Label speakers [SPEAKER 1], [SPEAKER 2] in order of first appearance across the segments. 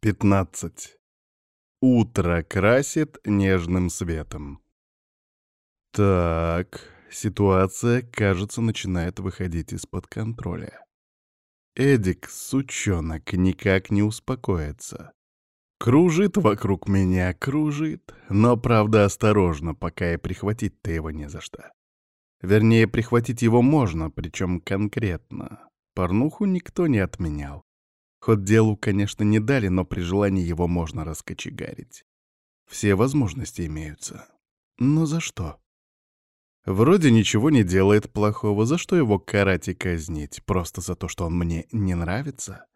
[SPEAKER 1] 15. Утро красит нежным светом. Так, ситуация, кажется, начинает выходить из-под контроля. Эдик, сучонок, никак не успокоится. Кружит вокруг меня, кружит, но, правда, осторожно, пока и прихватить-то его не за что. Вернее, прихватить его можно, причем конкретно. Порнуху никто не отменял. Ход делу, конечно, не дали, но при желании его можно раскочегарить. Все возможности имеются. Но за что? Вроде ничего не делает плохого, за что его карать и казнить? Просто за то, что он мне не нравится?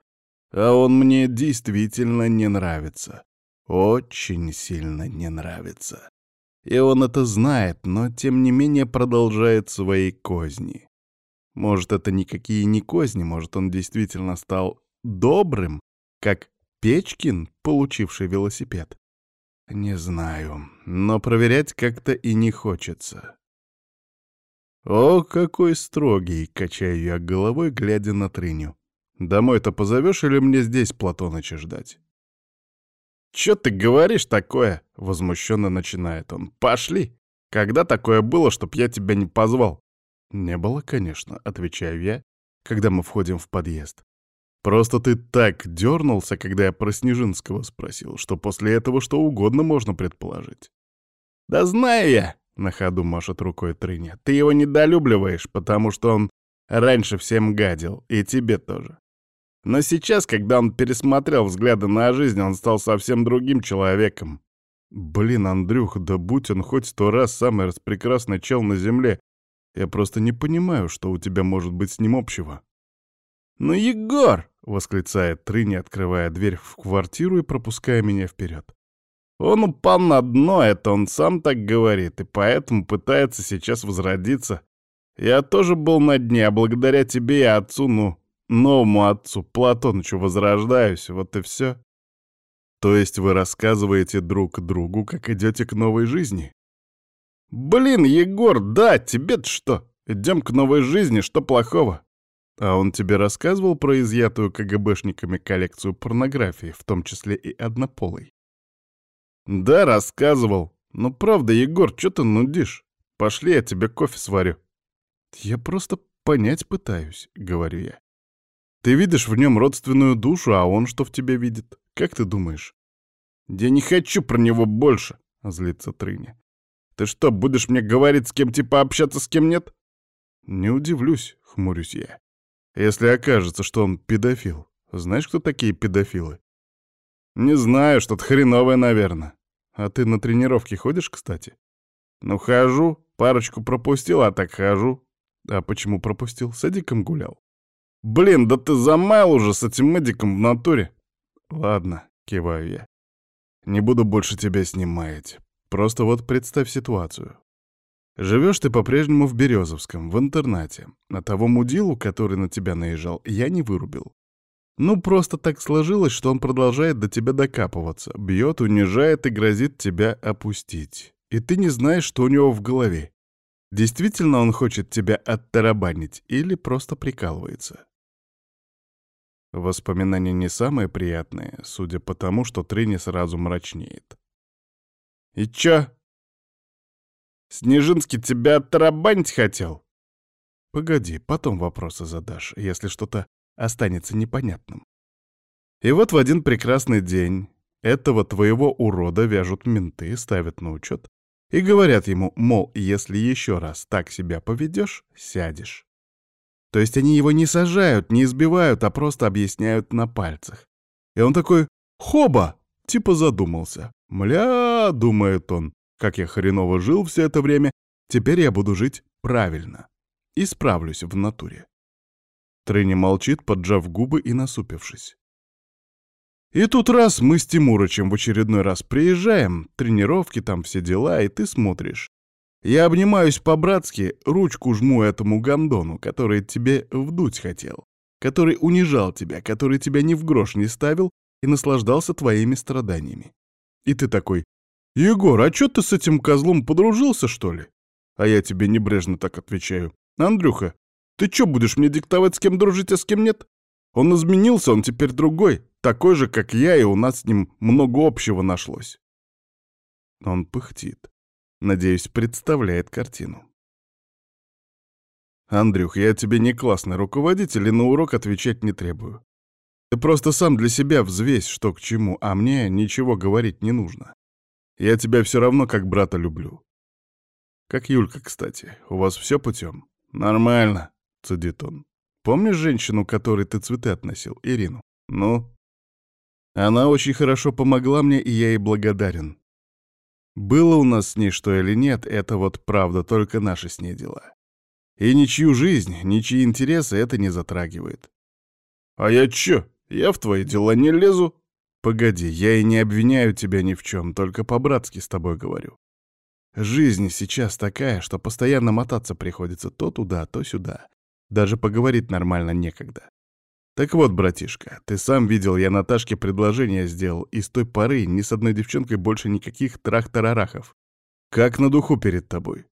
[SPEAKER 1] А он мне действительно не нравится. Очень сильно не нравится. И он это знает, но тем не менее продолжает свои козни. Может, это никакие не козни, может, он действительно стал добрым, как Печкин, получивший велосипед? Не знаю, но проверять как-то и не хочется. О, какой строгий, качаю я головой, глядя на Трыню. Домой-то позовешь или мне здесь Платоныча ждать? «Чё ты говоришь такое?» — возмущенно начинает он. «Пошли! Когда такое было, чтоб я тебя не позвал?» «Не было, конечно», — отвечаю я, когда мы входим в подъезд. Просто ты так дернулся, когда я про Снежинского спросил, что после этого что угодно можно предположить. «Да знаю я!» — на ходу машет рукой Трыня. «Ты его недолюбливаешь, потому что он раньше всем гадил, и тебе тоже. Но сейчас, когда он пересмотрел взгляды на жизнь, он стал совсем другим человеком. Блин, Андрюх, да будь он хоть сто раз самый распрекрасный чел на земле, я просто не понимаю, что у тебя может быть с ним общего. «Ну, Егор!» — восклицает Трыни, открывая дверь в квартиру и пропуская меня вперед. «Он упал на дно, это он сам так говорит, и поэтому пытается сейчас возродиться. Я тоже был на дне, а благодаря тебе и отцу, ну, новому отцу, Платонычу, возрождаюсь, вот и все». То есть вы рассказываете друг другу, как идете к новой жизни? Блин, Егор, да, тебе-то что? Идем к новой жизни, что плохого? А он тебе рассказывал про изъятую КГБшниками коллекцию порнографии, в том числе и однополой? Да, рассказывал. Но правда, Егор, что ты нудишь? Пошли, я тебе кофе сварю. Я просто понять пытаюсь, говорю я. Ты видишь в нем родственную душу, а он что в тебе видит? Как ты думаешь? Я не хочу про него больше, злится Трыня. Ты что, будешь мне говорить, с кем типа общаться, с кем нет? Не удивлюсь, хмурюсь я. Если окажется, что он педофил. Знаешь, кто такие педофилы? Не знаю, что-то хреновое, наверное. А ты на тренировки ходишь, кстати? Ну, хожу. Парочку пропустил, а так хожу. А почему пропустил? С Эдиком гулял. Блин, да ты замаял уже с этим Эдиком в натуре. Ладно, киваю я. Не буду больше тебя снимать. Просто вот представь ситуацию. Живешь ты по-прежнему в Березовском, в интернате. А того мудилу, который на тебя наезжал, я не вырубил. Ну, просто так сложилось, что он продолжает до тебя докапываться, бьет, унижает и грозит тебя опустить. И ты не знаешь, что у него в голове. Действительно он хочет тебя оттарабанить или просто прикалывается? Воспоминания не самые приятные, судя по тому, что Трини сразу мрачнеет. «И чё, Снежинский тебя оттарабанить хотел?» «Погоди, потом вопросы задашь, если что-то останется непонятным». И вот в один прекрасный день этого твоего урода вяжут менты, ставят на учет и говорят ему, мол, если еще раз так себя поведешь, сядешь. То есть они его не сажают, не избивают, а просто объясняют на пальцах. И он такой «Хоба!» типа задумался. «Мля!» — думает он. Как я хреново жил все это время, теперь я буду жить правильно. И справлюсь в натуре. Трыня молчит, поджав губы и насупившись. И тут раз мы с Тимурычем в очередной раз приезжаем, тренировки там, все дела, и ты смотришь. Я обнимаюсь по-братски, ручку жму этому гандону, который тебе вдуть хотел, который унижал тебя, который тебя ни в грош не ставил и наслаждался твоими страданиями. И ты такой, «Егор, а чё ты с этим козлом подружился, что ли?» А я тебе небрежно так отвечаю. «Андрюха, ты чё будешь мне диктовать, с кем дружить, а с кем нет? Он изменился, он теперь другой, такой же, как я, и у нас с ним много общего нашлось. Он пыхтит. Надеюсь, представляет картину. «Андрюх, я тебе не классный руководитель и на урок отвечать не требую. Ты просто сам для себя взвесь, что к чему, а мне ничего говорить не нужно. Я тебя все равно как брата люблю. Как Юлька, кстати. У вас все путем? Нормально, цедит он. Помнишь женщину, которой ты цветы относил, Ирину? Ну? Она очень хорошо помогла мне, и я ей благодарен. Было у нас с ней что или нет, это вот правда, только наши с ней дела. И ничью жизнь, ничьи интересы это не затрагивает. А я чё? Я в твои дела не лезу. Погоди, я и не обвиняю тебя ни в чем, только по-братски с тобой говорю. Жизнь сейчас такая, что постоянно мотаться приходится то туда, то сюда. Даже поговорить нормально некогда. Так вот, братишка, ты сам видел, я Наташке предложение сделал, и с той поры ни с одной девчонкой больше никаких трах-тарарахов. Как на духу перед тобой.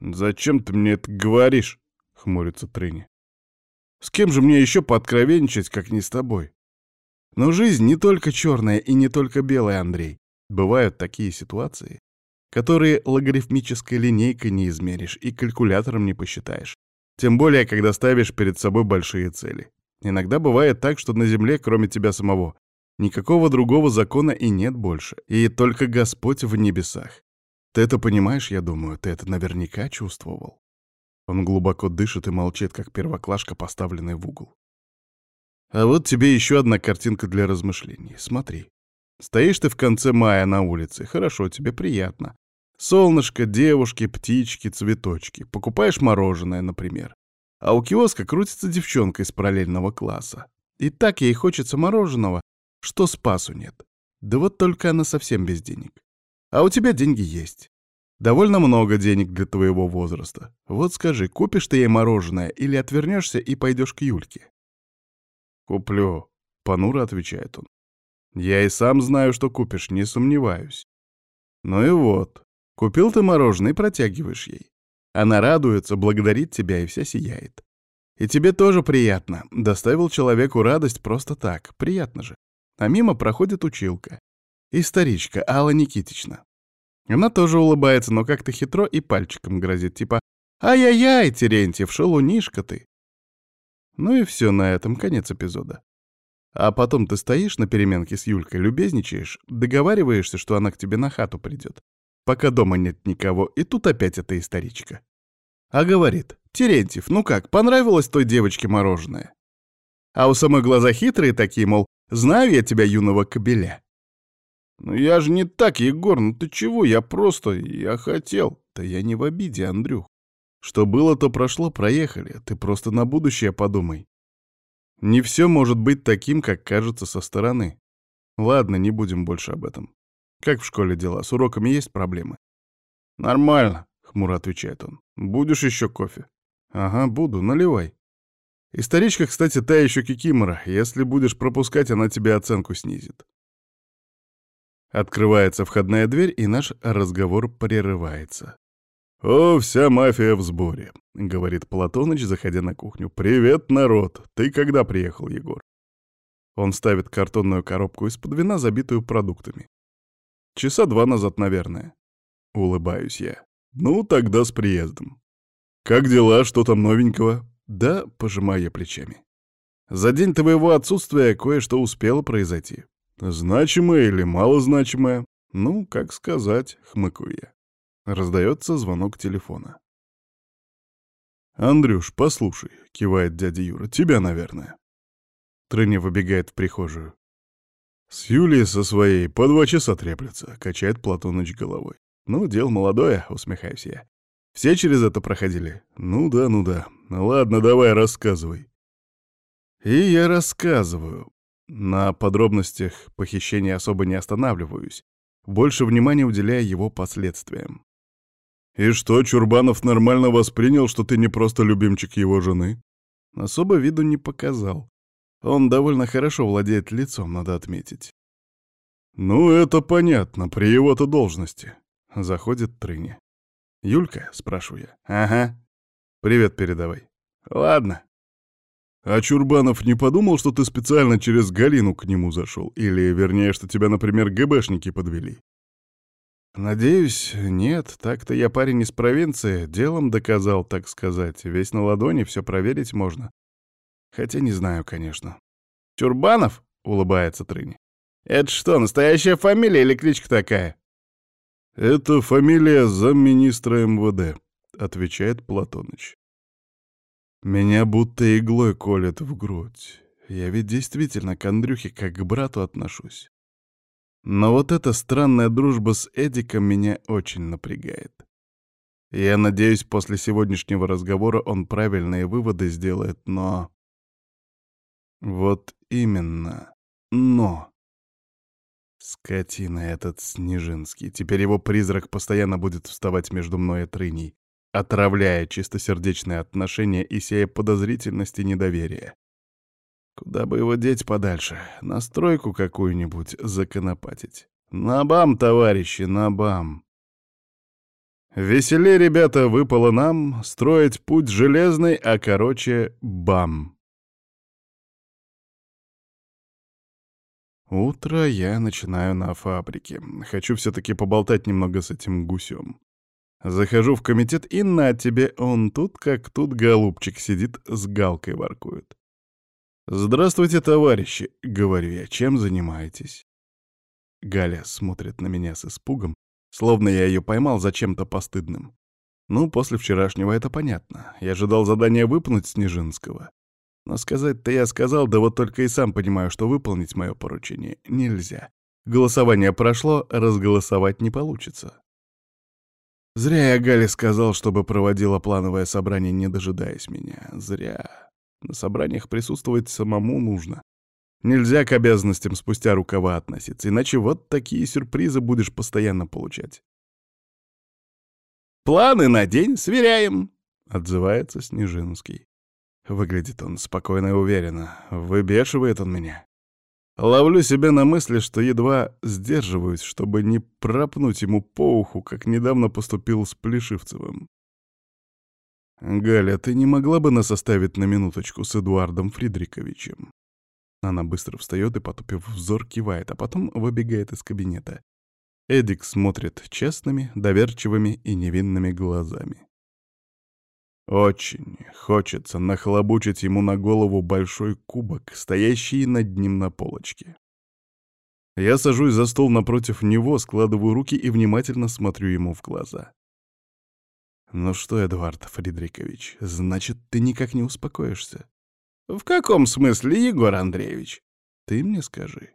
[SPEAKER 1] «Зачем ты мне это говоришь?» — хмурится Трыни. «С кем же мне еще пооткровенничать, как не с тобой? Но жизнь не только черная и не только белая, Андрей. Бывают такие ситуации, которые логарифмической линейкой не измеришь и калькулятором не посчитаешь. Тем более, когда ставишь перед собой большие цели. Иногда бывает так, что на Земле, кроме тебя самого, никакого другого закона и нет больше, и только Господь в небесах. Ты это понимаешь, я думаю, ты это наверняка чувствовал. Он глубоко дышит и молчит, как первоклашка, поставленный в угол. А вот тебе еще одна картинка для размышлений. Смотри. Стоишь ты в конце мая на улице, хорошо, тебе приятно. Солнышко, девушки, птички, цветочки. Покупаешь мороженое, например. А у киоска крутится девчонка из параллельного класса. И так ей хочется мороженого, что спасу нет. Да вот только она совсем без денег. А у тебя деньги есть. Довольно много денег для твоего возраста. Вот скажи, купишь ты ей мороженое или отвернешься и пойдешь к Юльке? Куплю, понуро отвечает он. Я и сам знаю, что купишь, не сомневаюсь. Ну и вот, купил ты мороженое и протягиваешь ей. Она радуется, благодарит тебя и вся сияет. И тебе тоже приятно. Доставил человеку радость просто так. Приятно же. А мимо проходит училка. И старичка Алла Никитична. Она тоже улыбается, но как-то хитро и пальчиком грозит, типа «Ай-яй-яй, Терентьев, шелунишка ты!» Ну и все на этом, конец эпизода. А потом ты стоишь на переменке с Юлькой, любезничаешь, договариваешься, что она к тебе на хату придет, пока дома нет никого, и тут опять эта историчка. А говорит, «Терентьев, ну как, понравилось той девочке мороженое?» А у самой глаза хитрые такие, мол, «Знаю я тебя, юного кобеля». «Ну я же не так, Егор, ну ты чего? Я просто... Я хотел...» «Да я не в обиде, Андрюх. Что было, то прошло, проехали. Ты просто на будущее подумай. Не все может быть таким, как кажется со стороны. Ладно, не будем больше об этом. Как в школе дела? С уроками есть проблемы?» «Нормально», — хмуро отвечает он. «Будешь еще кофе?» «Ага, буду. Наливай». Историчка, кстати, та еще кикимора. Если будешь пропускать, она тебе оценку снизит. Открывается входная дверь, и наш разговор прерывается. «О, вся мафия в сборе», — говорит Платоныч, заходя на кухню. «Привет, народ! Ты когда приехал, Егор?» Он ставит картонную коробку из-под вина, забитую продуктами. «Часа два назад, наверное». Улыбаюсь я. «Ну, тогда с приездом». «Как дела? Что там новенького?» «Да», — пожимаю я плечами. «За день твоего отсутствия кое-что успело произойти. Значимое или малозначимое? Ну, как сказать, хмыкаю я. Раздается звонок телефона. «Андрюш, послушай», — кивает дядя Юра, — «тебя, наверное». Трыня выбегает в прихожую. «С Юлией со своей по два часа треплется», — качает Платоныч головой. «Ну, дело молодое», — усмехаюсь я. «Все через это проходили?» «Ну да, ну да. Ладно, давай, рассказывай». И я рассказываю. На подробностях похищения особо не останавливаюсь, больше внимания уделяя его последствиям. «И что, Чурбанов нормально воспринял, что ты не просто любимчик его жены?» Особо виду не показал. Он довольно хорошо владеет лицом, надо отметить. «Ну, это понятно, при его-то должности». Заходит Трыня. «Юлька?» — спрашиваю я. «Ага. Привет передавай». «Ладно». А Чурбанов не подумал, что ты специально через Галину к нему зашел? Или, вернее, что тебя, например, ГБшники подвели? Надеюсь, нет. Так-то я парень из провинции, делом доказал, так сказать. Весь на ладони, все проверить можно. Хотя не знаю, конечно. Чурбанов? — улыбается Трыни. Это что, настоящая фамилия или кличка такая? Это фамилия замминистра МВД, — отвечает Платоныч. Меня будто иглой колет в грудь. Я ведь действительно к Андрюхе как к брату отношусь. Но вот эта странная дружба с Эдиком меня очень напрягает. Я надеюсь, после сегодняшнего разговора он правильные выводы сделает, но... Вот именно. Но... Скотина этот Снежинский. Теперь его призрак постоянно будет вставать между мной и Трыней отравляя чистосердечные отношения и сея подозрительность и недоверие. Куда бы его деть подальше? На стройку какую-нибудь законопатить. На бам, товарищи, на бам. Веселее, ребята, выпало нам строить путь железный, а короче — бам. Утро я начинаю на фабрике. Хочу все-таки поболтать немного с этим гусем. Захожу в комитет, и на тебе, он тут как тут голубчик сидит, с галкой воркует. «Здравствуйте, товарищи!» — говорю я. «Чем занимаетесь?» Галя смотрит на меня с испугом, словно я ее поймал за чем-то постыдным. Ну, после вчерашнего это понятно. Я ожидал задания выполнить Снежинского. Но сказать-то я сказал, да вот только и сам понимаю, что выполнить мое поручение нельзя. Голосование прошло, разголосовать не получится. Зря я Гале сказал, чтобы проводила плановое собрание, не дожидаясь меня. Зря. На собраниях присутствовать самому нужно. Нельзя к обязанностям спустя рукава относиться, иначе вот такие сюрпризы будешь постоянно получать. «Планы на день сверяем», — отзывается Снежинский. Выглядит он спокойно и уверенно. Выбешивает он меня. Ловлю себя на мысли, что едва сдерживаюсь, чтобы не пропнуть ему по уху, как недавно поступил с Плешивцевым. «Галя, ты не могла бы нас оставить на минуточку с Эдуардом Фридриковичем?» Она быстро встает и, потупив взор, кивает, а потом выбегает из кабинета. Эдик смотрит честными, доверчивыми и невинными глазами. Очень хочется нахлобучить ему на голову большой кубок, стоящий над ним на полочке. Я сажусь за стол напротив него, складываю руки и внимательно смотрю ему в глаза. «Ну что, Эдуард Фридрикович, значит, ты никак не успокоишься?» «В каком смысле, Егор Андреевич?» «Ты мне скажи.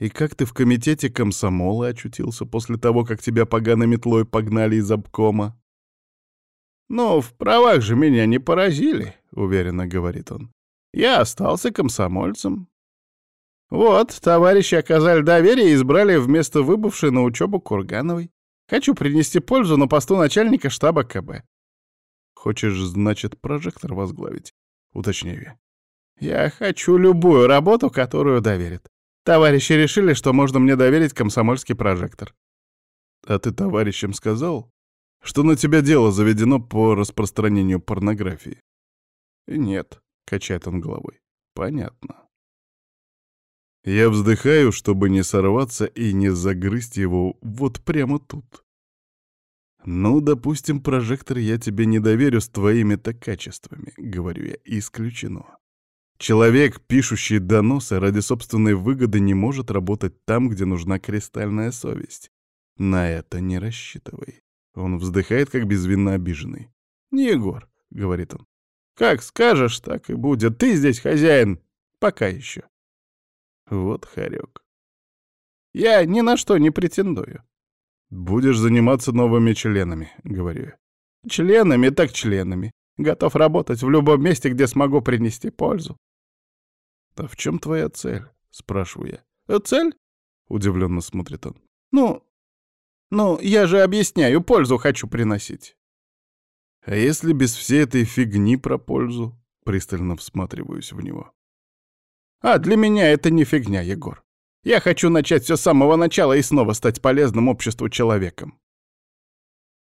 [SPEAKER 1] И как ты в комитете комсомола очутился после того, как тебя поганой метлой погнали из обкома?» «Ну, в правах же меня не поразили», — уверенно говорит он. «Я остался комсомольцем». «Вот, товарищи оказали доверие и избрали вместо выбывшей на учебу Кургановой. Хочу принести пользу на посту начальника штаба КБ». «Хочешь, значит, прожектор возглавить?» — уточняю я. «Я хочу любую работу, которую доверят. Товарищи решили, что можно мне доверить комсомольский прожектор». «А ты товарищам сказал?» что на тебя дело заведено по распространению порнографии. Нет, качает он головой. Понятно. Я вздыхаю, чтобы не сорваться и не загрызть его вот прямо тут. Ну, допустим, прожектор я тебе не доверю с твоими-то качествами, говорю я, исключено. Человек, пишущий доносы ради собственной выгоды, не может работать там, где нужна кристальная совесть. На это не рассчитывай. Он вздыхает, как безвинно обиженный. «Не Егор», — говорит он. «Как скажешь, так и будет. Ты здесь хозяин. Пока еще». Вот хорек. «Я ни на что не претендую». «Будешь заниматься новыми членами», — говорю я. «Членами так членами. Готов работать в любом месте, где смогу принести пользу». «А в чем твоя цель?» — спрашиваю я. «Э, «Цель?» — удивленно смотрит он. «Ну, ну, я же объясняю, пользу хочу приносить. А если без всей этой фигни про пользу? Пристально всматриваюсь в него. А для меня это не фигня, Егор. Я хочу начать все с самого начала и снова стать полезным обществу человеком.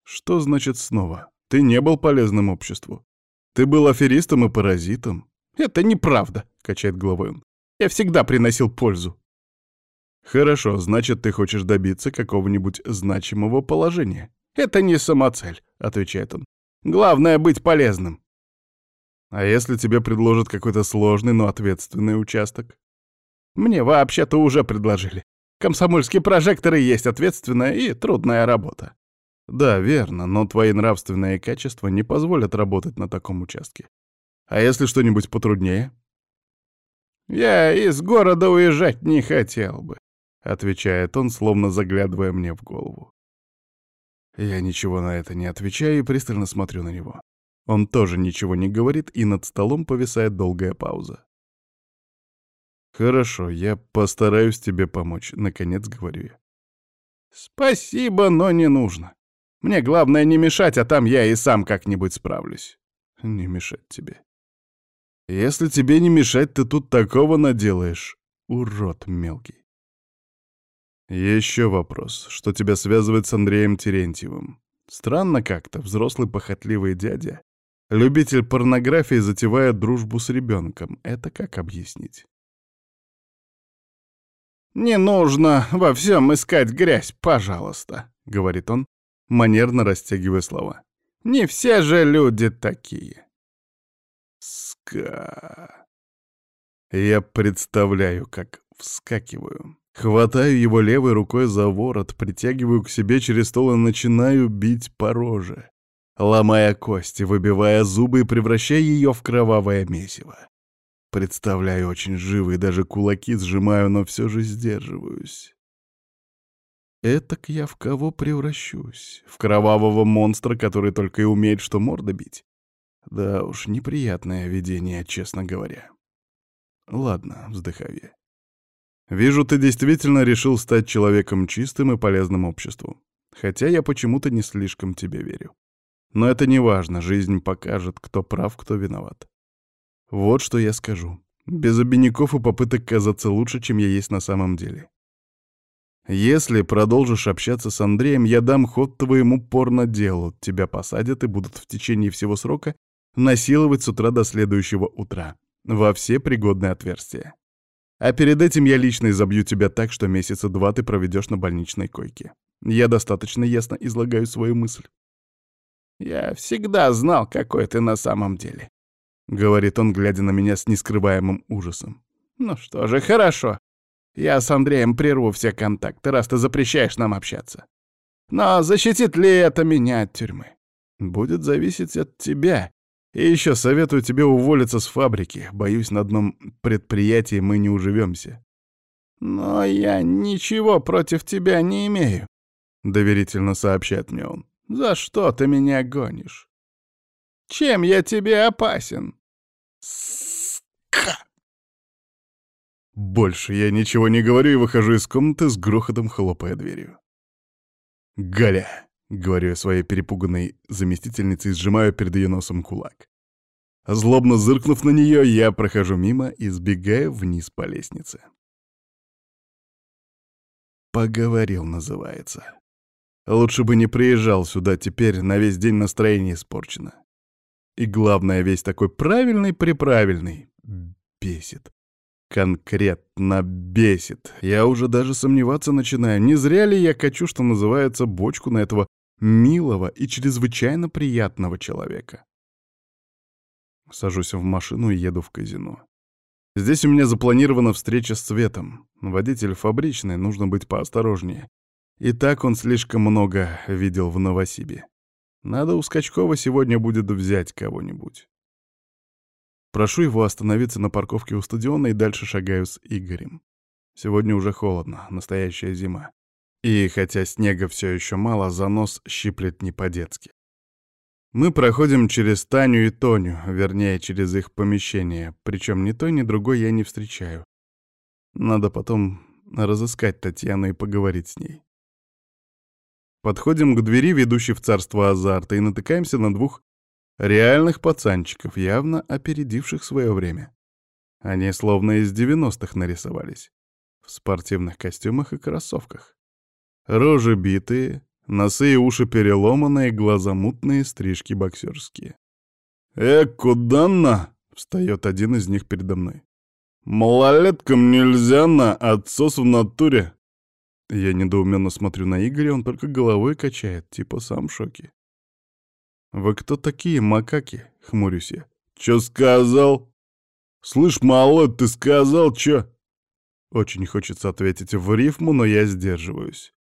[SPEAKER 1] Что значит снова? Ты не был полезным обществу. Ты был аферистом и паразитом. «Это неправда», — качает головой он. «Я всегда приносил пользу». «Хорошо, значит, ты хочешь добиться какого-нибудь значимого положения». «Это не самоцель», — отвечает он. «Главное — быть полезным». «А если тебе предложат какой-то сложный, но ответственный участок?» «Мне вообще-то уже предложили. Комсомольские прожекторы есть ответственная и трудная работа». «Да, верно, но твои нравственные качества не позволят работать на таком участке. А если что-нибудь потруднее?» «Я из города уезжать не хотел бы», — отвечает он, словно заглядывая мне в голову. Я ничего на это не отвечаю и пристально смотрю на него. Он тоже ничего не говорит, и над столом повисает долгая пауза. «Хорошо, я постараюсь тебе помочь», — наконец говорю я. «Спасибо, но не нужно. Мне главное не мешать, а там я и сам как-нибудь справлюсь». «Не мешать тебе». «Если тебе не мешать, ты тут такого наделаешь, урод мелкий». Еще вопрос, что тебя связывает с Андреем Терентьевым? Странно как-то, взрослый похотливый дядя, любитель порнографии, затевает дружбу с ребенком. Это как объяснить? «Не нужно во всем искать грязь, пожалуйста», — говорит он, манерно растягивая слова. «Не все же люди такие». Ска. Я представляю, как вскакиваю. Хватаю его левой рукой за ворот, притягиваю к себе через стол и начинаю бить по роже, ломая кости, выбивая зубы и превращая ее в кровавое месиво. Представляю очень живо и даже кулаки сжимаю, но все же сдерживаюсь. Этак я в кого превращусь? В кровавого монстра, который только и умеет что морда бить? Да уж, неприятное видение, честно говоря. Ладно, вздыхаю. Вижу, ты действительно решил стать человеком чистым и полезным обществу. Хотя я почему-то не слишком тебе верю. Но это не важно, жизнь покажет, кто прав, кто виноват. Вот что я скажу. Без обиняков и попыток казаться лучше, чем я есть на самом деле. Если продолжишь общаться с Андреем, я дам ход твоему порноделу. Тебя посадят и будут в течение всего срока насиловать с утра до следующего утра. Во все пригодные отверстия. А перед этим я лично изобью тебя так, что месяца два ты проведешь на больничной койке. Я достаточно ясно излагаю свою мысль. «Я всегда знал, какой ты на самом деле», — говорит он, глядя на меня с нескрываемым ужасом. «Ну что же, хорошо. Я с Андреем прерву все контакты, раз ты запрещаешь нам общаться. Но защитит ли это меня от тюрьмы? Будет зависеть от тебя и еще советую тебе уволиться с фабрики. Боюсь, на одном предприятии мы не уживемся. Но я ничего против тебя не имею, доверительно сообщает мне он. За что ты меня гонишь? Чем я тебе опасен? Ска! Больше я ничего не говорю и выхожу из комнаты с грохотом хлопая дверью. Галя! — говорю я своей перепуганной заместительнице и сжимаю перед ее носом кулак. Злобно зыркнув на нее, я прохожу мимо и сбегаю вниз по лестнице. «Поговорил» называется. Лучше бы не приезжал сюда, теперь на весь день настроение испорчено. И главное, весь такой правильный-приправильный. Бесит. Конкретно бесит. Я уже даже сомневаться начинаю, не зря ли я качу, что называется, бочку на этого милого и чрезвычайно приятного человека. Сажусь в машину и еду в казино. Здесь у меня запланирована встреча с Светом. Водитель фабричный, нужно быть поосторожнее. И так он слишком много видел в Новосибе. Надо у Скачкова сегодня будет взять кого-нибудь. Прошу его остановиться на парковке у стадиона и дальше шагаю с Игорем. Сегодня уже холодно, настоящая зима. И хотя снега все еще мало, занос щиплет не по-детски. Мы проходим через Таню и Тоню, вернее, через их помещение, причем ни той, ни другой я не встречаю. Надо потом разыскать Татьяну и поговорить с ней. Подходим к двери, ведущей в царство азарта, и натыкаемся на двух реальных пацанчиков, явно опередивших свое время. Они словно из девяностых нарисовались. В спортивных костюмах и кроссовках. Рожи битые, носы и уши переломанные, глаза мутные, стрижки боксерские. «Э, куда на?» — Встает один из них передо мной. «Малолеткам нельзя на отсос в натуре!» Я недоуменно смотрю на Игоря, он только головой качает, типа сам в шоке. «Вы кто такие, макаки?» — хмурюсь я. «Чё сказал?» «Слышь, малой, ты сказал чё?» Очень хочется ответить в рифму, но я сдерживаюсь.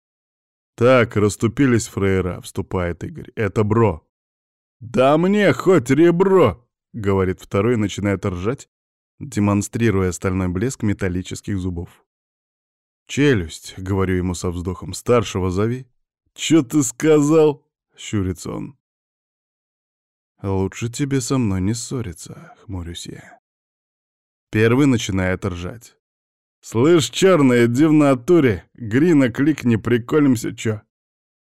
[SPEAKER 1] «Так, расступились фрейра», — вступает Игорь. «Это бро». «Да мне хоть ребро!» — говорит второй и начинает ржать, демонстрируя стальной блеск металлических зубов. «Челюсть», — говорю ему со вздохом, — «старшего зови». «Чё ты сказал?» — щурится он. «Лучше тебе со мной не ссориться», — хмурюсь я. Первый начинает ржать. «Слышь, черный, иди в натуре. Грина кликни, приколимся, чё.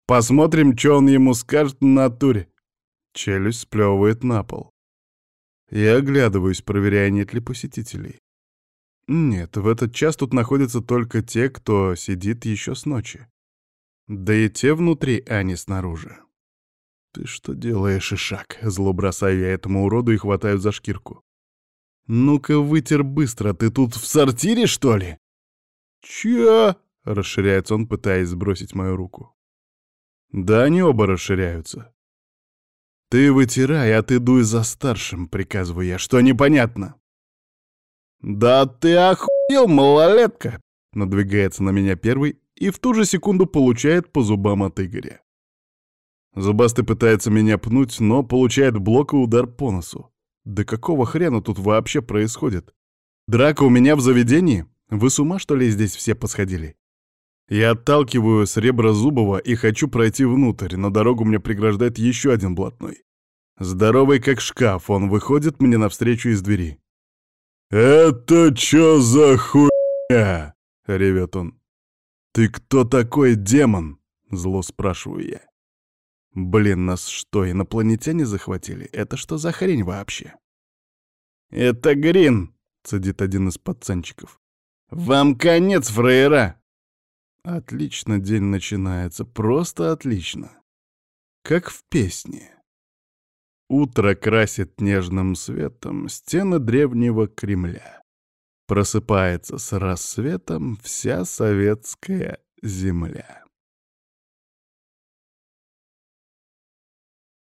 [SPEAKER 1] Посмотрим, чё он ему скажет на натуре». Челюсть сплёвывает на пол. Я оглядываюсь, проверяя, нет ли посетителей. Нет, в этот час тут находятся только те, кто сидит еще с ночи. Да и те внутри, а не снаружи. «Ты что делаешь, Ишак?» — зло бросаю я этому уроду и хватаю за шкирку. «Ну-ка, вытер быстро, ты тут в сортире, что ли?» «Чё?» — расширяется он, пытаясь сбросить мою руку. «Да они оба расширяются. «Ты вытирай, а ты дуй за старшим», — приказываю я, — «что непонятно». «Да ты охуел, малолетка!» — надвигается на меня первый и в ту же секунду получает по зубам от Игоря. Зубастый пытается меня пнуть, но получает блок и удар по носу. Да какого хрена тут вообще происходит? Драка у меня в заведении? Вы с ума, что ли, здесь все посходили? Я отталкиваю с ребра Зубова и хочу пройти внутрь, но дорогу мне преграждает еще один блатной. Здоровый как шкаф, он выходит мне навстречу из двери. «Это чё за хуйня?» — ревет он. «Ты кто такой, демон?» — зло спрашиваю я. «Блин, нас что, инопланетяне захватили? Это что за хрень вообще?» «Это Грин!» — цедит один из пацанчиков. «Вам конец, фраера!» Отлично день начинается, просто отлично. Как в песне. Утро красит нежным светом стены древнего Кремля. Просыпается с рассветом вся советская земля.